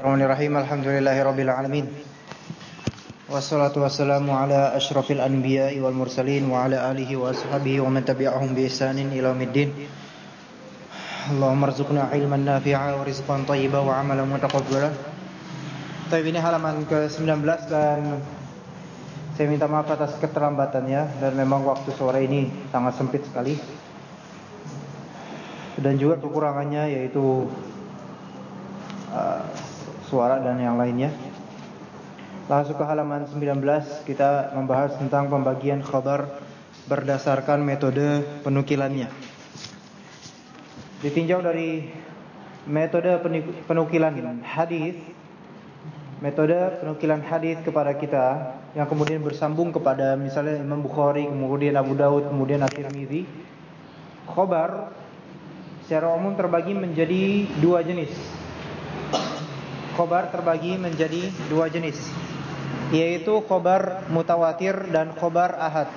Bismillahirrahmanirrahim. Alhamdulillahirabbil alamin. Wassalatu wassalamu ala asyrafil anbiya'i wal mursalin wa ala alihi wa ashabihi wa man tabi'ahum bi ihsanin ila yaumiddin. Allahumma rzuqna ilman nafi'a wa rizqan thayyiban wa amalan mutaqabbala. Tapi ini halaman ke-19 dan saya minta maaf atas keterlambatannya dan memang waktu sore ini sangat sempit sekali. Dan juga kekurangannya yaitu uh, suara dan yang lainnya. Langsung ke halaman 19 kita membahas tentang pembagian khabar berdasarkan metode penukilannya. Ditinjau dari metode penukilan hadis, metode penukilan hadis kepada kita yang kemudian bersambung kepada misalnya Imam Bukhari, kemudian Abu Daud, kemudian At-Tirmizi. Khabar secara umum terbagi menjadi dua jenis khobar terbagi menjadi dua jenis yaitu khobar mutawatir dan khobar ahad.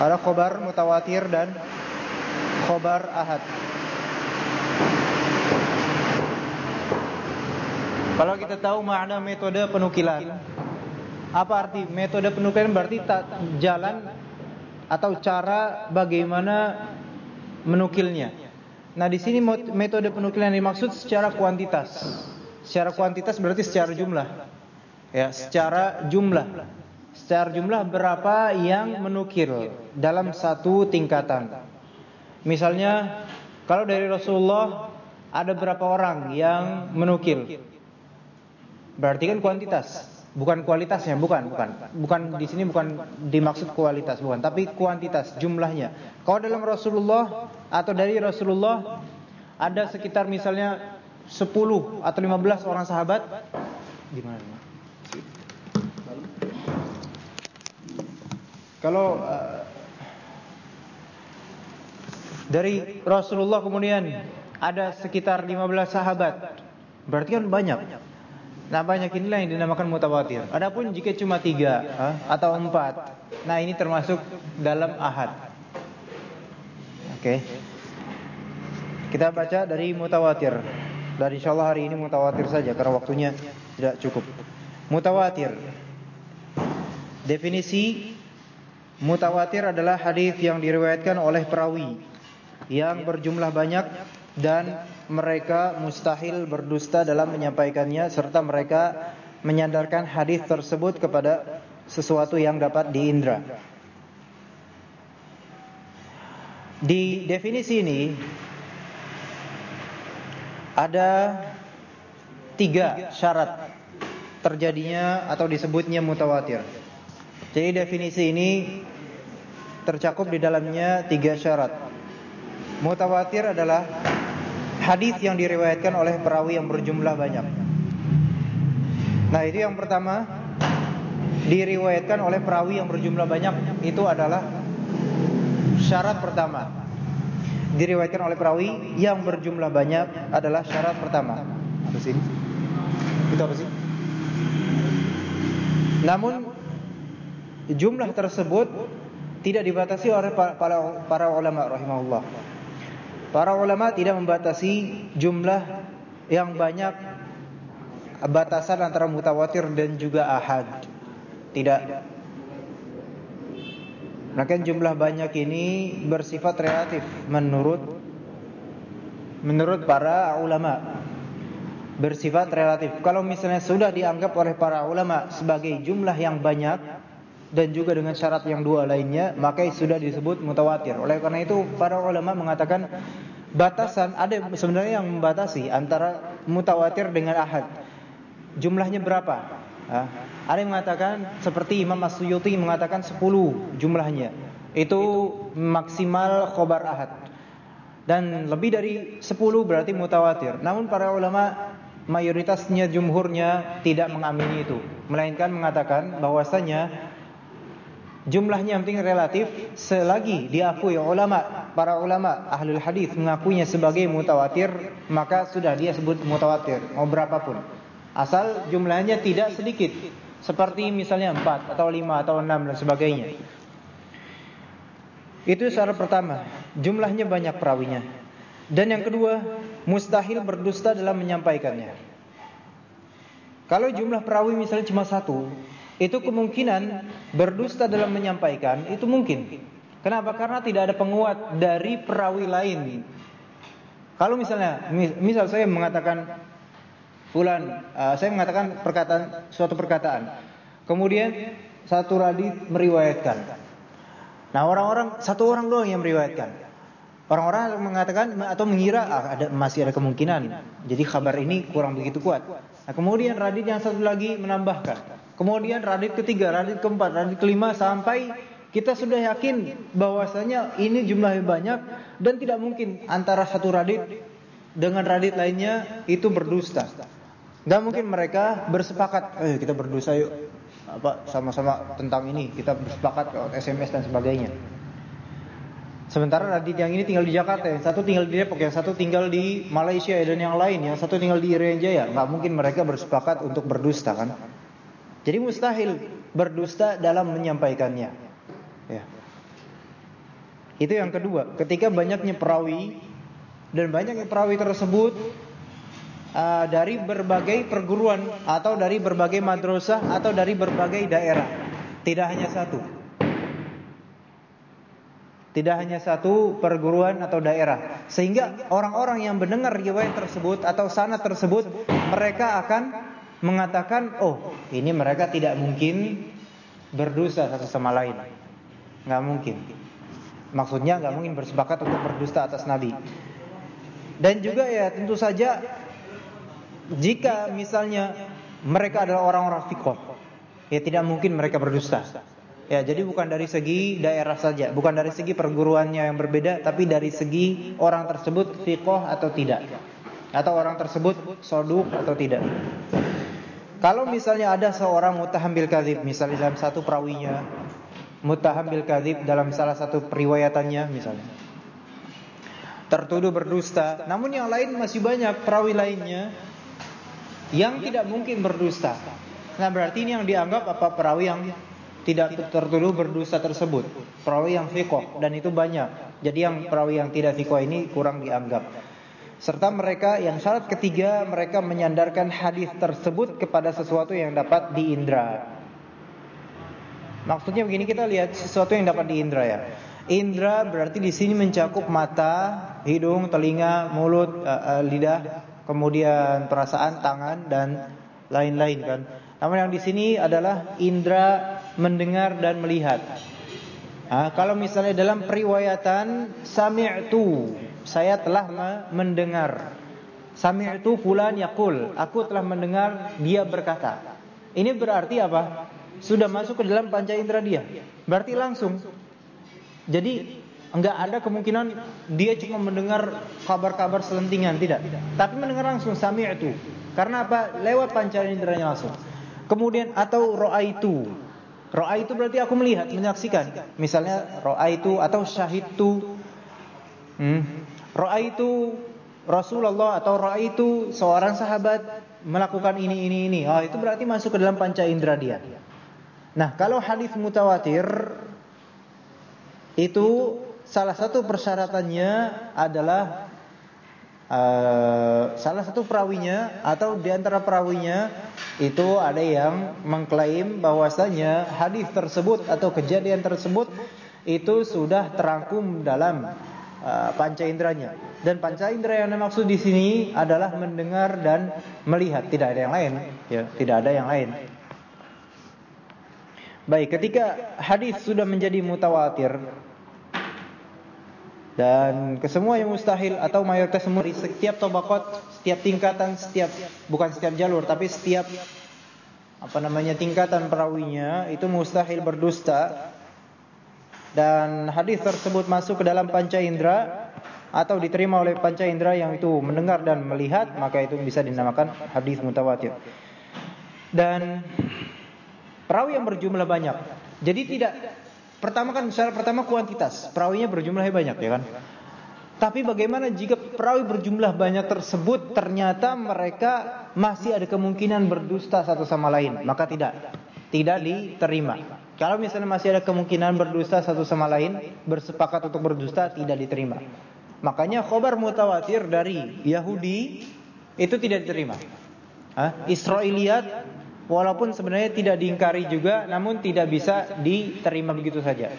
Ada khobar mutawatir dan khobar ahad. Kalau kita tahu makna metode penukilan, apa arti metode penukilan berarti jalan atau cara bagaimana menukilnya. Nah, di sini metode penukilan dimaksud secara kuantitas. Secara kuantitas berarti secara jumlah. Ya, secara jumlah. Secara jumlah berapa yang menukil dalam satu tingkatan. Misalnya kalau dari Rasulullah ada berapa orang yang menukil. Berarti kan kuantitas, bukan kualitasnya, bukan, bukan. Bukan di sini bukan dimaksud kualitas, bukan, tapi kuantitas jumlahnya. Kalau dalam Rasulullah atau dari Rasulullah ada sekitar misalnya 10 atau 15 orang sahabat gimana? Kalau uh, dari Rasulullah kemudian ada sekitar 15 sahabat, berarti kan banyak. Nah banyak inilah yang dinamakan mutawatir. Adapun jika cuma tiga uh, atau empat, nah ini termasuk dalam ahad. Oke, okay. kita baca dari mutawatir. Dan insyaallah hari ini mutawatir saja karena waktunya tidak cukup. Mutawatir. Definisi mutawatir adalah hadis yang diriwayatkan oleh perawi yang berjumlah banyak dan mereka mustahil berdusta dalam menyampaikannya serta mereka menyandarkan hadis tersebut kepada sesuatu yang dapat diindra. Di definisi ini ada tiga syarat terjadinya atau disebutnya mutawatir. Jadi definisi ini tercakup di dalamnya tiga syarat. Mutawatir adalah hadis yang diriwayatkan oleh perawi yang berjumlah banyak. Nah, itu yang pertama diriwayatkan oleh perawi yang berjumlah banyak itu adalah syarat pertama diriwayatkan oleh perawi yang berjumlah banyak adalah syarat pertama. Apa sih? Itu apa sih? Namun jumlah tersebut tidak dibatasi oleh para para ulama rahimahullah. Para ulama tidak membatasi jumlah yang banyak batasan antara mutawatir dan juga ahad. Tidak maka jumlah banyak ini bersifat relatif menurut menurut para ulama. Bersifat relatif. Kalau misalnya sudah dianggap oleh para ulama sebagai jumlah yang banyak dan juga dengan syarat yang dua lainnya, maka sudah disebut mutawatir. Oleh karena itu para ulama mengatakan batasan ada sebenarnya yang membatasi antara mutawatir dengan ahad. Jumlahnya berapa? Ada yang mengatakan seperti Imam As-Suyuti mengatakan 10 jumlahnya. Itu maksimal khobar ahad. Dan lebih dari 10 berarti mutawatir. Namun para ulama mayoritasnya jumhurnya tidak mengamini itu, melainkan mengatakan bahwasanya jumlahnya yang penting relatif selagi diakui ulama para ulama ahlul hadis mengakuinya sebagai mutawatir maka sudah dia sebut mutawatir mau berapapun asal jumlahnya tidak sedikit seperti misalnya 4 atau 5 atau 6 dan sebagainya. Itu syarat pertama, jumlahnya banyak perawinya. Dan yang kedua, mustahil berdusta dalam menyampaikannya. Kalau jumlah perawi misalnya cuma satu, itu kemungkinan berdusta dalam menyampaikan itu mungkin. Kenapa? Karena tidak ada penguat dari perawi lain. Kalau misalnya, misal saya mengatakan fulan, uh, saya mengatakan perkataan suatu perkataan, kemudian satu radit meriwayatkan. Nah orang-orang satu orang doang yang meriwayatkan. Orang-orang mengatakan atau mengira ah, ada masih ada kemungkinan. Jadi kabar ini kurang begitu kuat. Nah, kemudian radit yang satu lagi menambahkan. Kemudian radit ketiga, radit keempat, radit kelima sampai kita sudah yakin bahwasanya ini jumlahnya banyak dan tidak mungkin antara satu radit dengan radit lainnya itu berdusta. Gak mungkin mereka bersepakat, eh kita berdosa yuk apa sama-sama tentang ini kita bersepakat lewat SMS dan sebagainya. Sementara Radit yang ini tinggal di Jakarta, yang satu tinggal di Depok, yang satu tinggal di Malaysia dan yang lain, yang satu tinggal di Irian Jaya. Nggak mungkin mereka bersepakat untuk berdusta kan? Jadi mustahil berdusta dalam menyampaikannya. Ya. Itu yang kedua. Ketika banyaknya perawi dan banyaknya perawi tersebut uh, dari berbagai perguruan atau dari berbagai madrasah atau dari berbagai daerah. Tidak hanya satu. Tidak hanya satu perguruan atau daerah. Sehingga orang-orang yang mendengar riwayat tersebut atau sanad tersebut, mereka akan mengatakan, "Oh, ini mereka tidak mungkin berdosa satu sama lain." Nggak mungkin. Maksudnya nggak mungkin bersepakat untuk berdusta atas Nabi. Dan juga ya tentu saja jika misalnya mereka adalah orang-orang fikoh, ya tidak mungkin mereka berdusta. Ya, jadi bukan dari segi daerah saja, bukan dari segi perguruannya yang berbeda, tapi dari segi orang tersebut fikoh atau tidak, atau orang tersebut soduk atau tidak. Kalau misalnya ada seorang mutahambil kadhib, misalnya dalam satu perawinya, mutahambil kadhib dalam salah satu periwayatannya misalnya, tertuduh berdusta, namun yang lain masih banyak perawi lainnya yang tidak mungkin berdusta. Nah berarti ini yang dianggap apa perawi yang tidak tertuduh berdosa tersebut. Perawi yang fikoh dan itu banyak. Jadi yang perawi yang tidak fikoh ini kurang dianggap. Serta mereka yang syarat ketiga mereka menyandarkan hadis tersebut kepada sesuatu yang dapat diindra. Maksudnya begini kita lihat sesuatu yang dapat diindra ya. Indra berarti di sini mencakup mata, hidung, telinga, mulut, uh, uh, lidah, kemudian perasaan, tangan dan lain-lain kan. Namun yang di sini adalah indra mendengar dan melihat. Nah, kalau misalnya dalam periwayatan sami'tu, saya telah mendengar. Sami'tu fulan yaqul, aku telah mendengar dia berkata. Ini berarti apa? Sudah masuk ke dalam panca indera dia. Berarti langsung. Jadi enggak ada kemungkinan dia cuma mendengar kabar-kabar selentingan, tidak. Tapi mendengar langsung sami'tu. Karena apa? Lewat panca inderanya langsung. Kemudian atau roa itu, roa itu berarti aku melihat, menyaksikan. Misalnya roa itu atau syahidtu. Hmm. Roa itu Rasulullah atau roa itu seorang sahabat melakukan ini ini ini. Oh, itu berarti masuk ke dalam panca indera dia. Nah, kalau hadis mutawatir itu salah satu persyaratannya adalah uh, salah satu perawinya atau di antara perawinya itu ada yang mengklaim bahwasanya hadis tersebut atau kejadian tersebut itu sudah terangkum dalam uh, panca inderanya. Dan panca indera yang dimaksud di sini adalah mendengar dan melihat. Tidak ada yang lain ya tidak ada yang lain. Baik ketika hadis sudah menjadi mutawatir dan kesemua yang mustahil atau mayoritas semua di setiap tobakot, setiap tingkatan, setiap bukan setiap jalur tapi setiap apa namanya tingkatan perawinya itu mustahil berdusta dan hadis tersebut masuk ke dalam panca indera atau diterima oleh panca indera yang itu mendengar dan melihat maka itu bisa dinamakan hadis mutawatir. Dan perawi yang berjumlah banyak. Jadi tidak Pertama kan syarat pertama kuantitas, perawinya berjumlahnya banyak ya kan. Tapi bagaimana jika perawi berjumlah banyak tersebut ternyata mereka masih ada kemungkinan berdusta satu sama lain, maka tidak tidak diterima. Kalau misalnya masih ada kemungkinan berdusta satu sama lain, bersepakat untuk berdusta tidak diterima. Makanya khobar mutawatir dari Yahudi itu tidak diterima. Ha? Israiliyat walaupun sebenarnya tidak diingkari juga namun tidak bisa diterima begitu saja.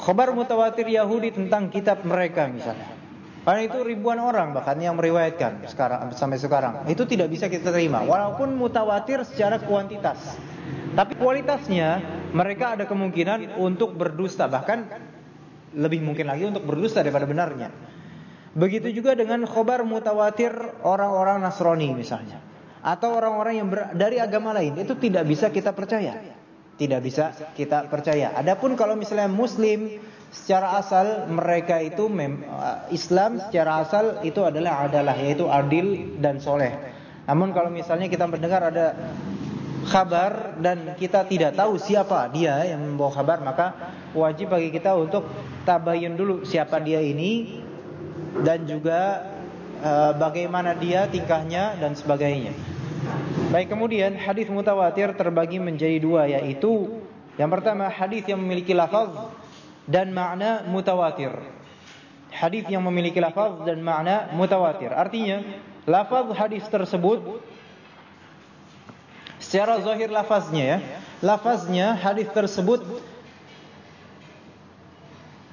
Khabar mutawatir Yahudi tentang kitab mereka misalnya. Karena itu ribuan orang bahkan yang meriwayatkan sekarang sampai sekarang. Itu tidak bisa kita terima walaupun mutawatir secara kuantitas. Tapi kualitasnya mereka ada kemungkinan untuk berdusta bahkan lebih mungkin lagi untuk berdusta daripada benarnya. Begitu juga dengan khobar mutawatir orang-orang Nasrani misalnya. Atau orang-orang yang ber, dari agama lain. Itu tidak bisa kita percaya. Tidak bisa kita percaya. Adapun kalau misalnya Muslim secara asal mereka itu mem, uh, Islam secara asal itu adalah adalah yaitu adil dan soleh. Namun kalau misalnya kita mendengar ada kabar dan kita tidak tahu siapa dia yang membawa kabar maka wajib bagi kita untuk tabayun dulu siapa dia ini dan juga uh, bagaimana dia tingkahnya dan sebagainya. Baik kemudian hadis mutawatir terbagi menjadi dua yaitu yang pertama hadis yang memiliki lafaz dan makna mutawatir. Hadis yang memiliki lafaz dan makna mutawatir. Artinya lafaz hadis tersebut secara zahir lafaznya ya, lafaznya hadis tersebut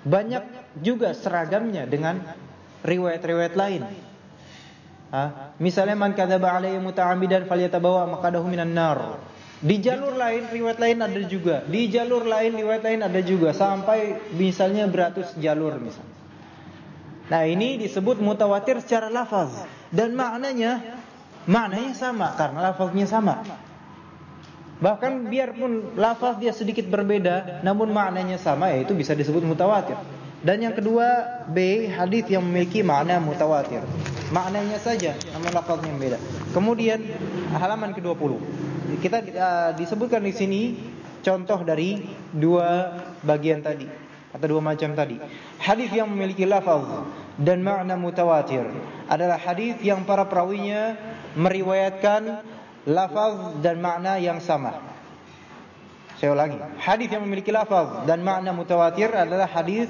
banyak juga seragamnya dengan riwayat-riwayat lain. Misalnya man kadzaba alayya muta'ammidan falyatabawa maqadahu minan nar. Di jalur lain riwayat lain ada juga. Di jalur lain riwayat lain ada juga sampai misalnya beratus jalur misalnya. Nah, ini disebut mutawatir secara lafaz dan maknanya maknanya sama karena lafaznya sama. Bahkan biarpun lafaz dia sedikit berbeda namun maknanya sama yaitu bisa disebut mutawatir. Dan yang kedua B hadis yang memiliki makna mutawatir. Maknanya saja namun lafaznya beda. Kemudian halaman ke-20. Kita uh, disebutkan di sini contoh dari dua bagian tadi atau dua macam tadi. Hadis yang memiliki lafaz dan makna mutawatir adalah hadis yang para perawinya meriwayatkan lafaz dan makna yang sama. Saya ulangi, hadis yang memiliki lafaz dan makna mutawatir adalah hadis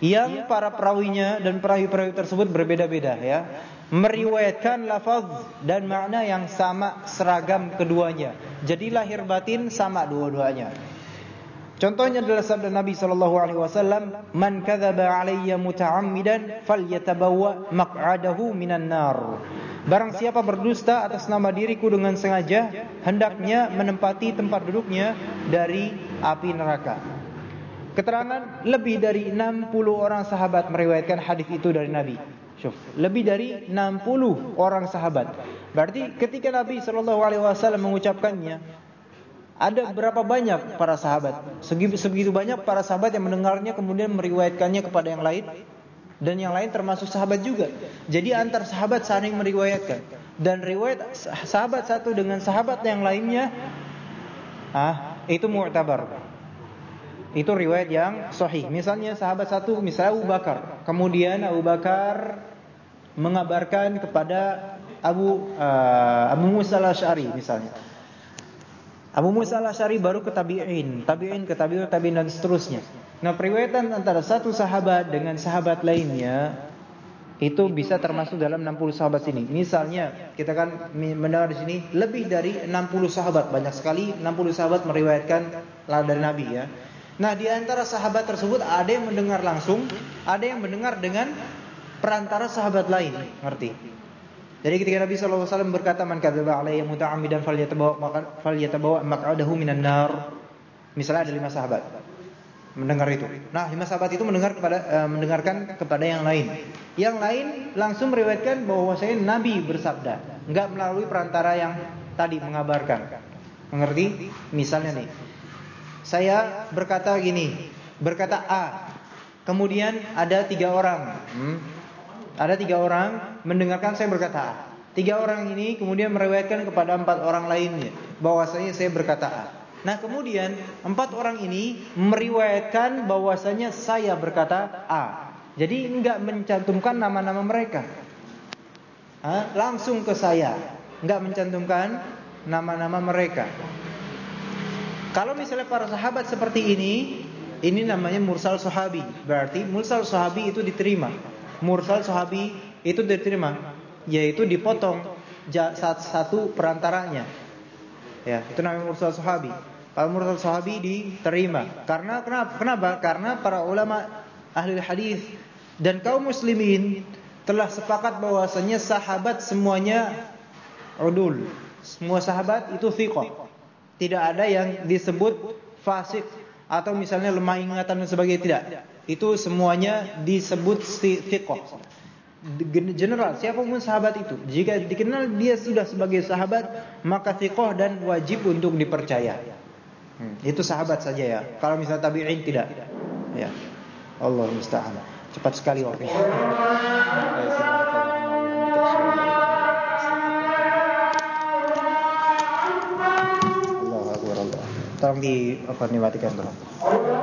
yang para perawinya dan perawi-perawi tersebut berbeda-beda ya. Meriwayatkan lafaz dan makna yang sama seragam keduanya. Jadi lahir batin sama dua-duanya. Contohnya adalah sabda Nabi sallallahu alaihi wasallam man kadzaba alayya muta'ammidan falyatabawwa maq'adahu minan nar. Barang siapa berdusta atas nama diriku dengan sengaja hendaknya menempati tempat duduknya dari api neraka Keterangan lebih dari 60 orang sahabat meriwayatkan hadis itu dari Nabi. Syuf, lebih dari 60 orang sahabat. Berarti ketika Nabi sallallahu alaihi wasallam mengucapkannya, ada berapa banyak para sahabat? Segitu, segitu banyak para sahabat yang mendengarnya kemudian meriwayatkannya kepada yang lain dan yang lain termasuk sahabat juga. Jadi antar sahabat saling meriwayatkan dan riwayat sahabat satu dengan sahabat yang lainnya ah itu mu'tabar. Itu riwayat yang sahih. Misalnya sahabat satu, misalnya Abu Bakar. Kemudian Abu Bakar mengabarkan kepada Abu uh, Abu Musa al-Asy'ari misalnya. Abu Musa al-Asy'ari baru ke tabi'in, tabi'in ke tabi'in, tabi'in dan seterusnya. Nah, periwayatan antara satu sahabat dengan sahabat lainnya itu bisa termasuk dalam 60 sahabat sini. Misalnya, kita kan mendengar di sini lebih dari 60 sahabat, banyak sekali 60 sahabat meriwayatkan dari Nabi ya. Nah, di antara sahabat tersebut ada yang mendengar langsung, ada yang mendengar dengan perantara sahabat lain, ngerti? Jadi ketika Nabi wasallam berkata, "Man kadzaba alayya muta'ammidan falyatabawa falyatabawa maq'adahu minan nar." Misalnya ada lima sahabat mendengar itu. Nah, lima sahabat itu mendengar kepada uh, mendengarkan kepada yang lain. Yang lain langsung meriwayatkan bahwa saya Nabi bersabda, enggak melalui perantara yang tadi mengabarkan. Mengerti? Misalnya nih, saya berkata gini, berkata A. Kemudian ada tiga orang, hmm, ada tiga orang mendengarkan saya berkata A. Tiga orang ini kemudian meriwayatkan kepada empat orang lainnya bahwasanya saya berkata A. Nah kemudian empat orang ini meriwayatkan bahwasanya saya berkata A. Jadi enggak mencantumkan nama-nama mereka, ha? langsung ke saya, enggak mencantumkan nama-nama mereka. Kalau misalnya para sahabat seperti ini, ini namanya mursal sahabi. Berarti mursal sahabi itu diterima. Mursal sahabi itu diterima, yaitu dipotong satu perantaranya. Ya, itu namanya mursal sahabi. Kalau mursal sahabi diterima. Karena kenapa? Kenapa? Karena para ulama ahli hadis dan kaum muslimin telah sepakat bahwasanya sahabat semuanya udul. Semua sahabat itu thiqah. Tidak ada yang disebut fasik atau misalnya lemah ingatan dan sebagainya tidak. Itu semuanya disebut thiqah. General, siapa pun sahabat itu, jika dikenal dia sudah sebagai sahabat, maka thiqah dan wajib untuk dipercaya. Hmm. Itu sahabat saja ya. Kalau misalnya tabi'in tidak. Ya. Allah musta'an. Cepat sekali waktunya. sekarang di apa nih Vatikan tuh